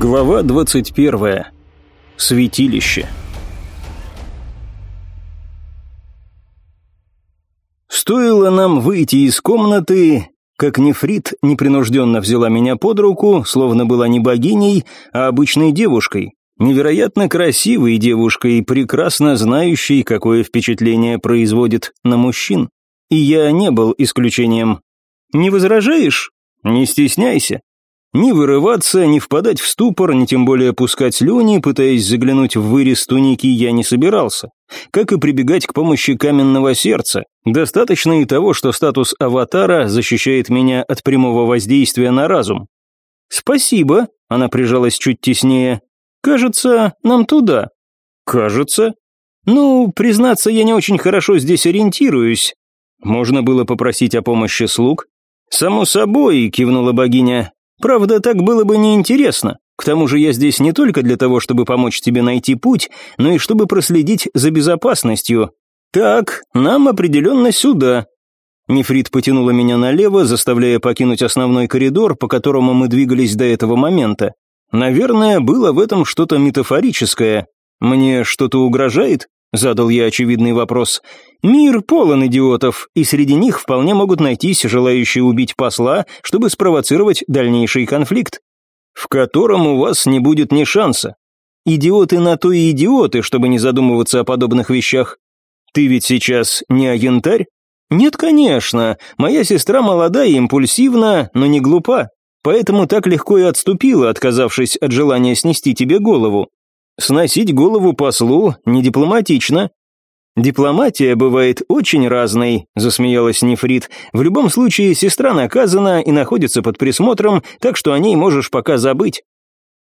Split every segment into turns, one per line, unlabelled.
Глава 21. Святилище. Стоило нам выйти из комнаты, как Нефрит непринужденно взяла меня под руку, словно была не богиней, а обычной девушкой. Невероятно красивой девушкой, прекрасно знающей, какое впечатление производит на мужчин. И я не был исключением. «Не возражаешь? Не стесняйся. Ни вырываться, ни впадать в ступор, ни тем более пускать слюни, пытаясь заглянуть в вырез туники, я не собирался. Как и прибегать к помощи каменного сердца. Достаточно и того, что статус аватара защищает меня от прямого воздействия на разум. «Спасибо», — она прижалась чуть теснее. «Кажется, нам туда». «Кажется?» «Ну, признаться, я не очень хорошо здесь ориентируюсь. Можно было попросить о помощи слуг?» «Само собой», — кивнула богиня, Правда, так было бы неинтересно. К тому же я здесь не только для того, чтобы помочь тебе найти путь, но и чтобы проследить за безопасностью. Так, нам определенно сюда». Нефрит потянула меня налево, заставляя покинуть основной коридор, по которому мы двигались до этого момента. Наверное, было в этом что-то метафорическое. Мне что-то угрожает? Задал я очевидный вопрос. Мир полон идиотов, и среди них вполне могут найтись желающие убить посла, чтобы спровоцировать дальнейший конфликт, в котором у вас не будет ни шанса. Идиоты на то и идиоты, чтобы не задумываться о подобных вещах. Ты ведь сейчас не агентарь? Нет, конечно. Моя сестра молода и импульсивна, но не глупа. Поэтому так легко и отступила, отказавшись от желания снести тебе голову. Сносить голову послу не дипломатично. Дипломатия бывает очень разной, засмеялась Нефрит. В любом случае, сестра наказана и находится под присмотром, так что о ней можешь пока забыть.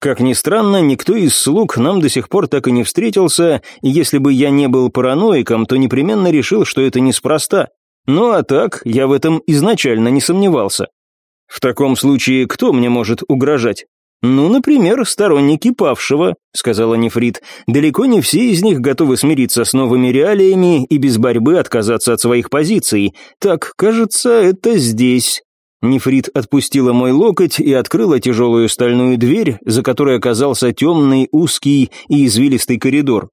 Как ни странно, никто из слуг нам до сих пор так и не встретился, и если бы я не был параноиком, то непременно решил, что это неспроста. Ну а так, я в этом изначально не сомневался. В таком случае, кто мне может угрожать? «Ну, например, сторонники павшего», — сказала Нефрит. «Далеко не все из них готовы смириться с новыми реалиями и без борьбы отказаться от своих позиций. Так, кажется, это здесь». Нефрит отпустила мой локоть и открыла тяжелую стальную дверь, за которой оказался темный, узкий и извилистый коридор.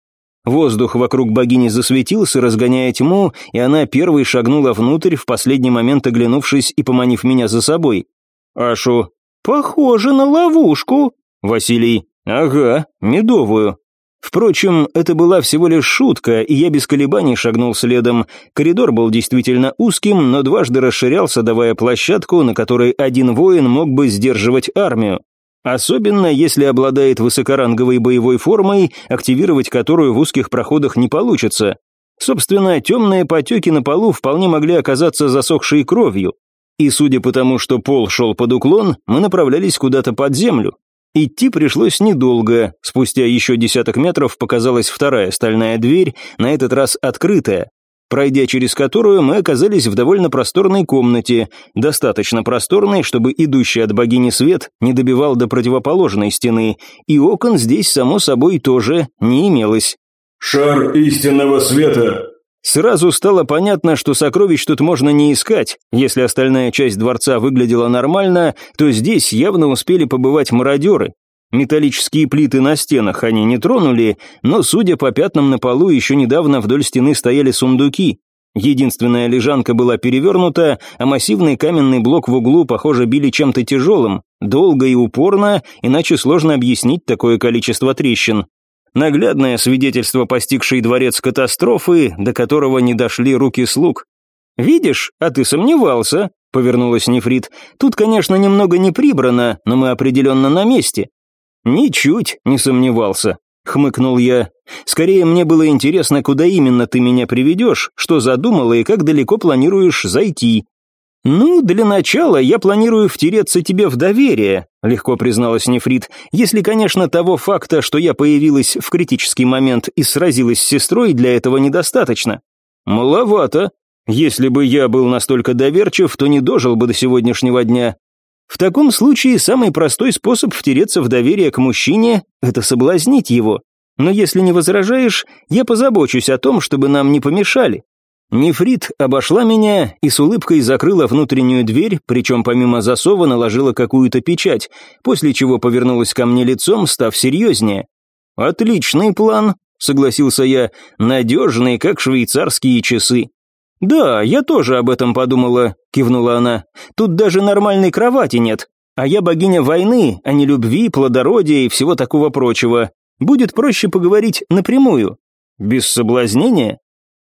Воздух вокруг богини засветился, разгоняя тьму, и она первой шагнула внутрь, в последний момент оглянувшись и поманив меня за собой. «Ашу, «Похоже на ловушку». Василий. «Ага, медовую». Впрочем, это была всего лишь шутка, и я без колебаний шагнул следом. Коридор был действительно узким, но дважды расширялся, давая площадку, на которой один воин мог бы сдерживать армию. Особенно, если обладает высокоранговой боевой формой, активировать которую в узких проходах не получится. Собственно, темные потеки на полу вполне могли оказаться засохшей кровью. И судя по тому, что пол шел под уклон, мы направлялись куда-то под землю. Идти пришлось недолго, спустя еще десяток метров показалась вторая стальная дверь, на этот раз открытая, пройдя через которую мы оказались в довольно просторной комнате, достаточно просторной, чтобы идущий от богини свет не добивал до противоположной стены, и окон здесь, само собой, тоже не имелось.
«Шар истинного света»,
Сразу стало понятно, что сокровищ тут можно не искать. Если остальная часть дворца выглядела нормально, то здесь явно успели побывать мародеры. Металлические плиты на стенах они не тронули, но, судя по пятнам на полу, еще недавно вдоль стены стояли сундуки. Единственная лежанка была перевернута, а массивный каменный блок в углу, похоже, били чем-то тяжелым. Долго и упорно, иначе сложно объяснить такое количество трещин. Наглядное свидетельство постигшей дворец катастрофы, до которого не дошли руки слуг. «Видишь, а ты сомневался», — повернулась Нефрит. «Тут, конечно, немного не прибрано, но мы определенно на месте». «Ничуть не сомневался», — хмыкнул я. «Скорее мне было интересно, куда именно ты меня приведешь, что задумала и как далеко планируешь зайти. «Ну, для начала я планирую втереться тебе в доверие», — легко призналась Нефрит, «если, конечно, того факта, что я появилась в критический момент и сразилась с сестрой, для этого недостаточно». «Маловато. Если бы я был настолько доверчив, то не дожил бы до сегодняшнего дня». В таком случае самый простой способ втереться в доверие к мужчине — это соблазнить его. Но если не возражаешь, я позабочусь о том, чтобы нам не помешали. Нефрит обошла меня и с улыбкой закрыла внутреннюю дверь, причем помимо засова наложила какую-то печать, после чего повернулась ко мне лицом, став серьезнее. «Отличный план», — согласился я, — «надежный, как швейцарские часы». «Да, я тоже об этом подумала», — кивнула она. «Тут даже нормальной кровати нет, а я богиня войны, а не любви, плодородия и всего такого прочего. Будет проще поговорить напрямую. Без соблазнения?»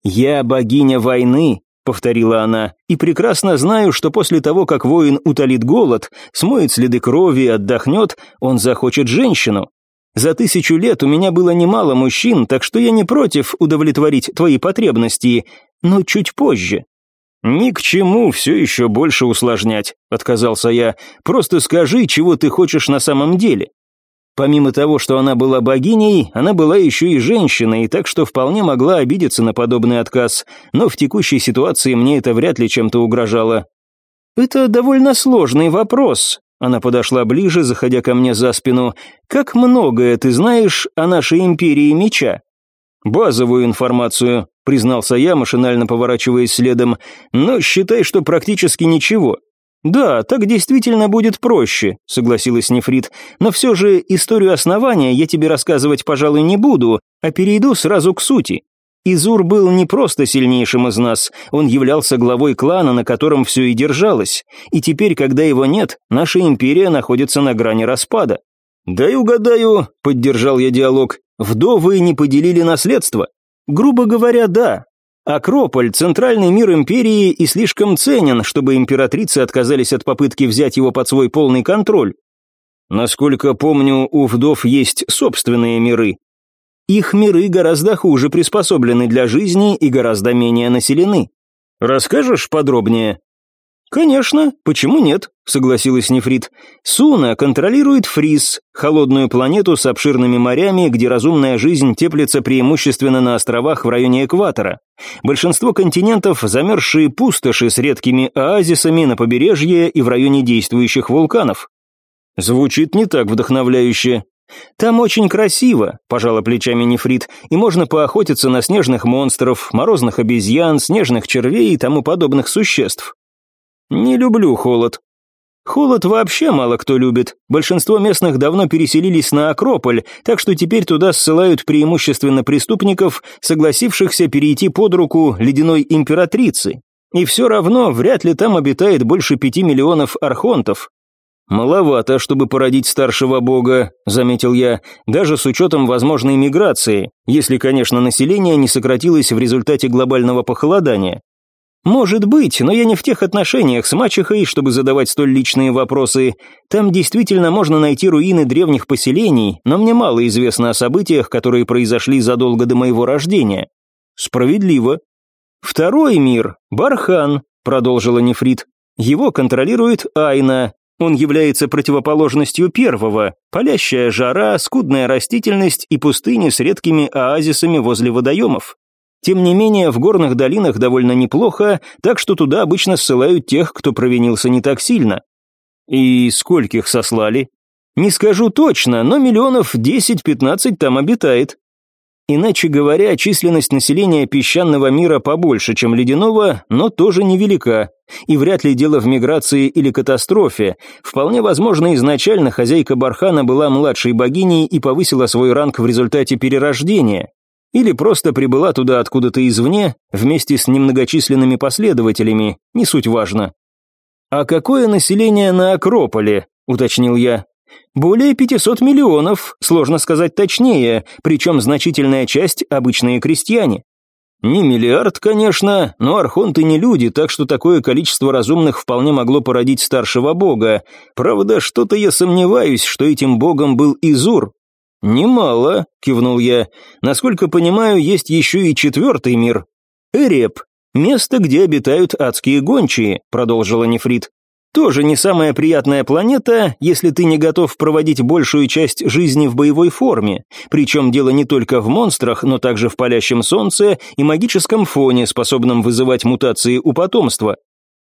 «Я богиня войны», — повторила она, «и прекрасно знаю, что после того, как воин утолит голод, смоет следы крови и отдохнет, он захочет женщину. За тысячу лет у меня было немало мужчин, так что я не против удовлетворить твои потребности, но чуть позже». «Ни к чему все еще больше усложнять», — отказался я. «Просто скажи, чего ты хочешь на самом деле». Помимо того, что она была богиней, она была еще и женщиной, так что вполне могла обидеться на подобный отказ, но в текущей ситуации мне это вряд ли чем-то угрожало. «Это довольно сложный вопрос», — она подошла ближе, заходя ко мне за спину. «Как многое ты знаешь о нашей империи меча?» «Базовую информацию», — признался я, машинально поворачиваясь следом, «но считай, что практически ничего. «Да, так действительно будет проще», — согласилась Нефрит, «но все же историю основания я тебе рассказывать, пожалуй, не буду, а перейду сразу к сути. Изур был не просто сильнейшим из нас, он являлся главой клана, на котором все и держалось, и теперь, когда его нет, наша империя находится на грани распада». «Дай угадаю», — поддержал я диалог, «вдовы не поделили наследство?» «Грубо говоря, да, Акрополь – центральный мир империи и слишком ценен, чтобы императрицы отказались от попытки взять его под свой полный контроль. Насколько помню, у вдов есть собственные миры. Их миры гораздо хуже приспособлены для жизни и гораздо менее населены. Расскажешь подробнее? «Конечно, почему нет?» — согласилась Нефрит. «Суна контролирует Фриз, холодную планету с обширными морями, где разумная жизнь теплится преимущественно на островах в районе экватора. Большинство континентов — замерзшие пустоши с редкими оазисами на побережье и в районе действующих вулканов». Звучит не так вдохновляюще. «Там очень красиво», – пожала плечами Нефрит, «и можно поохотиться на снежных монстров, морозных обезьян, снежных червей и тому подобных существ. Не люблю холод. Холод вообще мало кто любит. Большинство местных давно переселились на Акрополь, так что теперь туда ссылают преимущественно преступников, согласившихся перейти под руку ледяной императрицы. И все равно вряд ли там обитает больше пяти миллионов архонтов. «Маловато, чтобы породить старшего бога», — заметил я, даже с учетом возможной миграции, если, конечно, население не сократилось в результате глобального похолодания. «Может быть, но я не в тех отношениях с мачехой, чтобы задавать столь личные вопросы. Там действительно можно найти руины древних поселений, но мне мало известно о событиях, которые произошли задолго до моего рождения». «Справедливо». «Второй мир — Бархан», — продолжила Нефрит. «Его контролирует Айна. Он является противоположностью первого. Палящая жара, скудная растительность и пустыни с редкими оазисами возле водоемов. Тем не менее, в горных долинах довольно неплохо, так что туда обычно ссылают тех, кто провинился не так сильно. И скольких сослали? Не скажу точно, но миллионов 10-15 там обитает. Иначе говоря, численность населения песчаного мира побольше, чем ледяного, но тоже невелика. И вряд ли дело в миграции или катастрофе. Вполне возможно, изначально хозяйка Бархана была младшей богиней и повысила свой ранг в результате перерождения. Или просто прибыла туда откуда-то извне, вместе с немногочисленными последователями, не суть важно. «А какое население на Акрополе?» – уточнил я. «Более 500 миллионов, сложно сказать точнее, причем значительная часть – обычные крестьяне. Не миллиард, конечно, но архонты не люди, так что такое количество разумных вполне могло породить старшего бога. Правда, что-то я сомневаюсь, что этим богом был Изур, «Немало», — кивнул я. «Насколько понимаю, есть еще и четвертый мир. Эреп, место, где обитают адские гончие», — продолжила Нефрит. «Тоже не самая приятная планета, если ты не готов проводить большую часть жизни в боевой форме. Причем дело не только в монстрах, но также в палящем солнце и магическом фоне, способном вызывать мутации у потомства.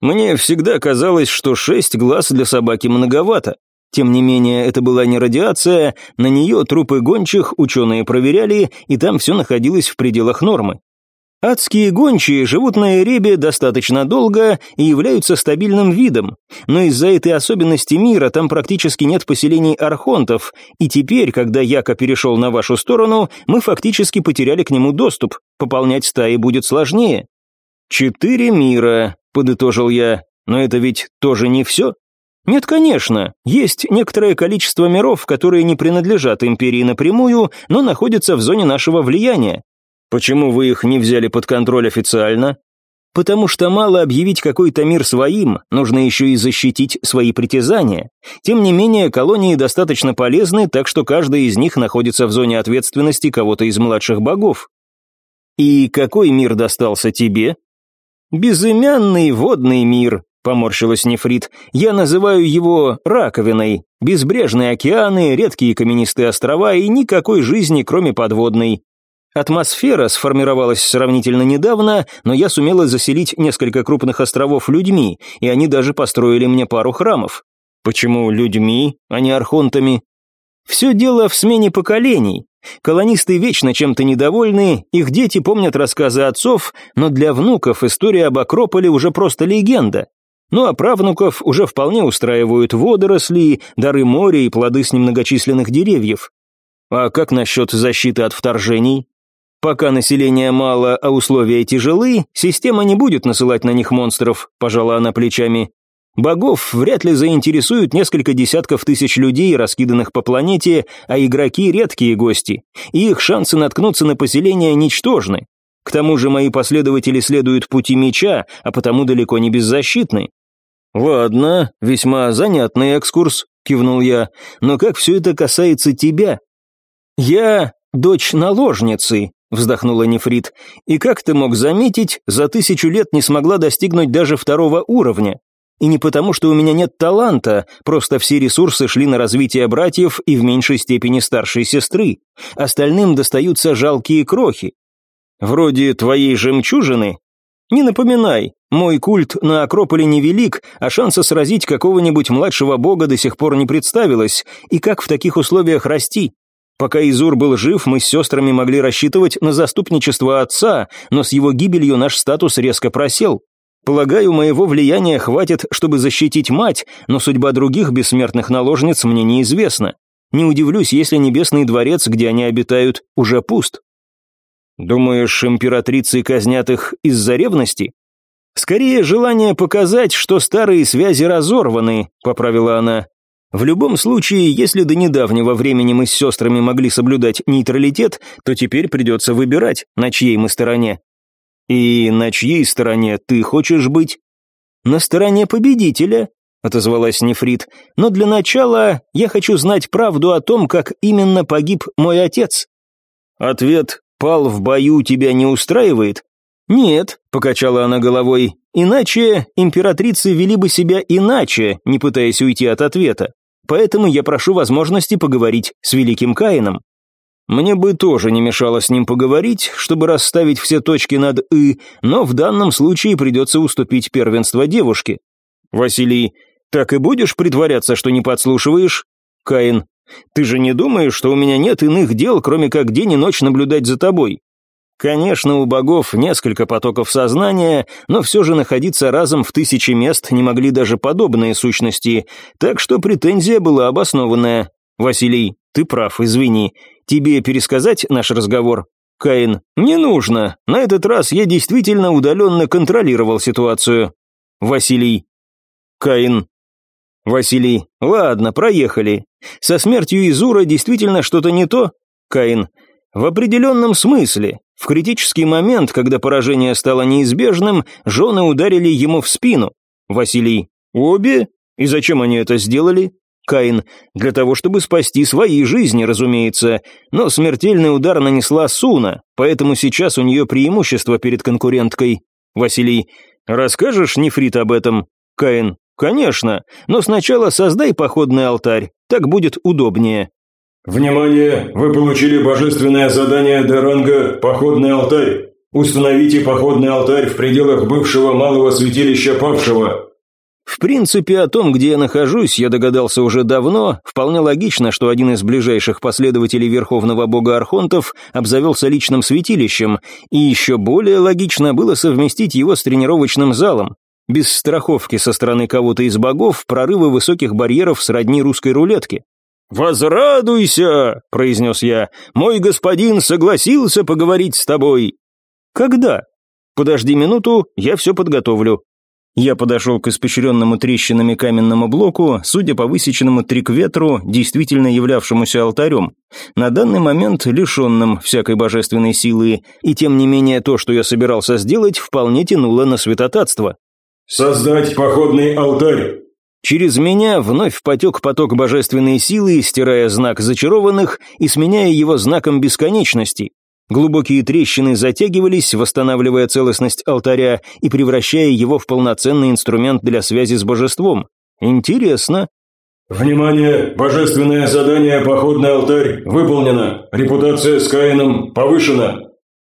Мне всегда казалось, что шесть глаз для собаки многовато. Тем не менее, это была не радиация, на нее трупы гончих ученые проверяли, и там все находилось в пределах нормы. Адские гончие живут на Эребе достаточно долго и являются стабильным видом, но из-за этой особенности мира там практически нет поселений архонтов, и теперь, когда Яко перешел на вашу сторону, мы фактически потеряли к нему доступ, пополнять стаи будет сложнее. «Четыре мира», — подытожил я, — «но это ведь тоже не все?» Нет, конечно, есть некоторое количество миров, которые не принадлежат империи напрямую, но находятся в зоне нашего влияния. Почему вы их не взяли под контроль официально? Потому что мало объявить какой-то мир своим, нужно еще и защитить свои притязания. Тем не менее, колонии достаточно полезны, так что каждая из них находится в зоне ответственности кого-то из младших богов. И какой мир достался тебе? Безымянный водный мир, поморщилась Нефрит. Я называю его раковиной. Безбрежные океаны, редкие каменистые острова и никакой жизни, кроме подводной. Атмосфера сформировалась сравнительно недавно, но я сумела заселить несколько крупных островов людьми, и они даже построили мне пару храмов. Почему людьми, а не архонтами? Все дело в смене поколений. Колонисты вечно чем-то недовольны, их дети помнят рассказы отцов, но для внуков история об Акрополе уже просто легенда. Ну а правнуков уже вполне устраивают водоросли, дары моря и плоды с немногочисленных деревьев. А как насчет защиты от вторжений? Пока населения мало, а условия тяжелы, система не будет насылать на них монстров, пожала она плечами. Богов вряд ли заинтересуют несколько десятков тысяч людей, раскиданных по планете, а игроки — редкие гости, и их шансы наткнуться на поселение ничтожны. К тому же мои последователи следуют пути меча, а потому далеко не беззащитны. «Ладно, весьма занятный экскурс», — кивнул я, «но как все это касается тебя?» «Я дочь наложницы, вздохнула Нефрит. «И как ты мог заметить, за тысячу лет не смогла достигнуть даже второго уровня. И не потому, что у меня нет таланта, просто все ресурсы шли на развитие братьев и в меньшей степени старшей сестры. Остальным достаются жалкие крохи. Вроде твоей жемчужины. Не напоминай, мой культ на Акрополе невелик, а шанса сразить какого-нибудь младшего бога до сих пор не представилось, и как в таких условиях расти? Пока Изур был жив, мы с сестрами могли рассчитывать на заступничество отца, но с его гибелью наш статус резко просел. Полагаю, моего влияния хватит, чтобы защитить мать, но судьба других бессмертных наложниц мне неизвестна. Не удивлюсь, если Небесный дворец, где они обитают, уже пуст. Думаешь, императрицы казнят их из-за ревности? Скорее, желание показать, что старые связи разорваны, поправила она. В любом случае, если до недавнего времени мы с сестрами могли соблюдать нейтралитет, то теперь придется выбирать, на чьей мы стороне. И на чьей стороне ты хочешь быть? На стороне победителя, отозвалась Нефрит. Но для начала я хочу знать правду о том, как именно погиб мой отец. Ответ «пал в бою» тебя не устраивает? Нет, покачала она головой. Иначе императрицы вели бы себя иначе, не пытаясь уйти от ответа поэтому я прошу возможности поговорить с великим Каином. Мне бы тоже не мешало с ним поговорить, чтобы расставить все точки над «и», но в данном случае придется уступить первенство девушке. Василий, так и будешь притворяться, что не подслушиваешь? Каин, ты же не думаешь, что у меня нет иных дел, кроме как день и ночь наблюдать за тобой? Конечно, у богов несколько потоков сознания, но все же находиться разом в тысячи мест не могли даже подобные сущности, так что претензия была обоснованная. «Василий, ты прав, извини. Тебе пересказать наш разговор?» Каин, «Не нужно. На этот раз я действительно удаленно контролировал ситуацию». Василий. Каин. Василий, ладно, проехали. Со смертью Изура действительно что-то не то? Каин. В определенном смысле. В критический момент, когда поражение стало неизбежным, жены ударили ему в спину. Василий. Обе? И зачем они это сделали? Каин. Для того, чтобы спасти свои жизни, разумеется. Но смертельный удар нанесла Суна, поэтому сейчас у нее преимущество перед конкуренткой. Василий. Расскажешь, Нефрит, об этом? Каин. Конечно, но сначала создай походный алтарь, так будет удобнее.
«Внимание! Вы получили божественное задание до ранга «Походный алтарь». Установите походный алтарь в пределах бывшего малого святилища павшего.
В принципе, о том, где я нахожусь, я догадался уже давно. Вполне логично, что один из ближайших последователей Верховного Бога Архонтов обзавелся личным святилищем, и еще более логично было совместить его с тренировочным залом. Без страховки со стороны кого-то из богов прорывы высоких барьеров сродни русской рулетке. «Возрадуйся!» — произнес я. «Мой господин согласился поговорить с тобой». «Когда?» «Подожди минуту, я все подготовлю». Я подошел к испещренному трещинами каменному блоку, судя по высеченному трикветру, действительно являвшемуся алтарем, на данный момент лишенным всякой божественной силы, и тем не менее то, что я собирался сделать, вполне тянуло на святотатство.
«Создать походный алтарь!»
Через меня вновь потек поток божественной силы, стирая знак зачарованных и сменяя его знаком бесконечности. Глубокие трещины затягивались, восстанавливая целостность алтаря и превращая его в полноценный инструмент для связи с божеством. Интересно.
«Внимание! Божественное задание «Походный алтарь» выполнено. Репутация с Каином повышена».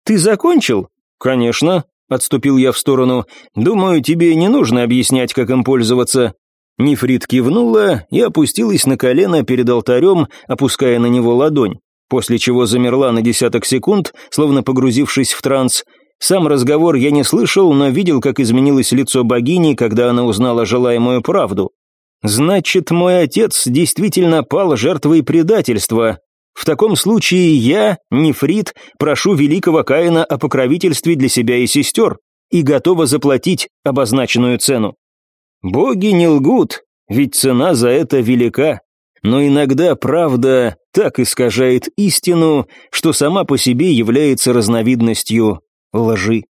«Ты закончил?» «Конечно», — отступил я в сторону. «Думаю, тебе не нужно объяснять, как им пользоваться». Нефрит кивнула и опустилась на колено перед алтарем, опуская на него ладонь после чего замерла на десяток секунд, словно погрузившись в транс. Сам разговор я не слышал, но видел, как изменилось лицо богини, когда она узнала желаемую правду. «Значит, мой отец действительно пал жертвой предательства. В таком случае я, Нефрит, прошу великого Каина о покровительстве для себя и сестер и готова заплатить обозначенную цену. Боги не лгут, ведь цена за это велика но иногда правда так искажает истину, что сама по себе является разновидностью лжи.